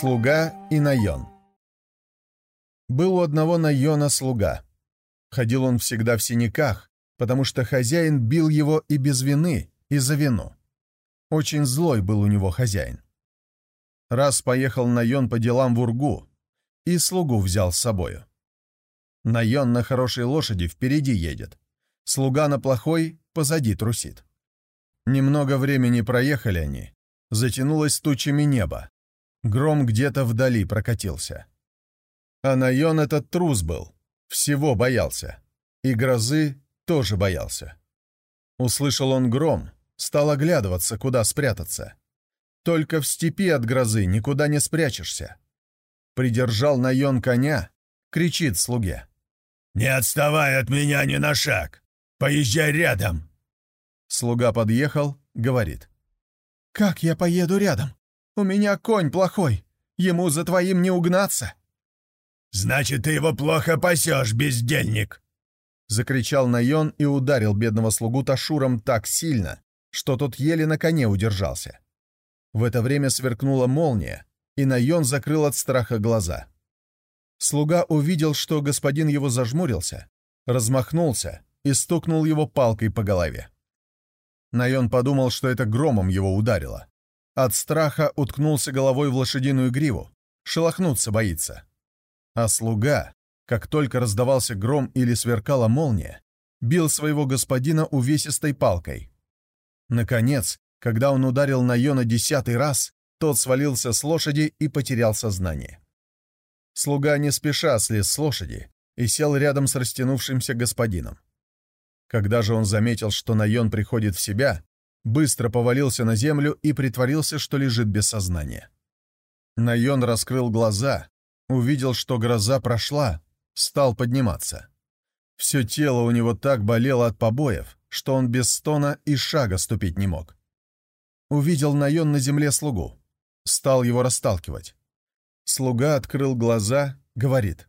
Слуга и Найон Был у одного Найона слуга. Ходил он всегда в синяках, потому что хозяин бил его и без вины, и за вину. Очень злой был у него хозяин. Раз поехал Найон по делам в Ургу и слугу взял с собою. Найон на хорошей лошади впереди едет, слуга на плохой позади трусит. Немного времени проехали они, затянулось тучами небо, Гром где-то вдали прокатился. А Найон этот трус был, всего боялся. И грозы тоже боялся. Услышал он гром, стал оглядываться, куда спрятаться. Только в степи от грозы никуда не спрячешься. Придержал Найон коня, кричит слуге. «Не отставай от меня ни на шаг! Поезжай рядом!» Слуга подъехал, говорит. «Как я поеду рядом? У меня конь плохой. Ему за твоим не угнаться». «Значит, ты его плохо пасешь, бездельник!» Закричал Найон и ударил бедного слугу Ташуром так сильно, что тот еле на коне удержался. В это время сверкнула молния, и Найон закрыл от страха глаза. Слуга увидел, что господин его зажмурился, размахнулся и стукнул его палкой по голове. Найон подумал, что это громом его ударило. От страха уткнулся головой в лошадиную гриву. Шелохнуться боится. А слуга, как только раздавался гром или сверкала молния, бил своего господина увесистой палкой. Наконец, когда он ударил на Йона десятый раз, тот свалился с лошади и потерял сознание. Слуга не спеша слез с лошади и сел рядом с растянувшимся господином. Когда же он заметил, что Найон приходит в себя, быстро повалился на землю и притворился, что лежит без сознания. Найон раскрыл глаза, увидел, что гроза прошла, стал подниматься. Все тело у него так болело от побоев, что он без стона и шага ступить не мог. Увидел Найон на земле слугу. Стал его расталкивать. Слуга открыл глаза, говорит.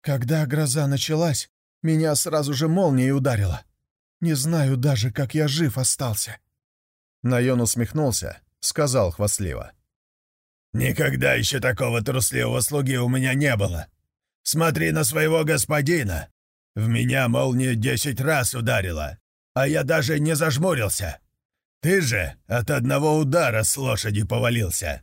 «Когда гроза началась, меня сразу же молнией ударила. Не знаю даже, как я жив остался». Найон усмехнулся, сказал хвастливо. «Никогда еще такого трусливого слуги у меня не было. Смотри на своего господина. В меня молния десять раз ударила, а я даже не зажмурился. Ты же от одного удара с лошади повалился».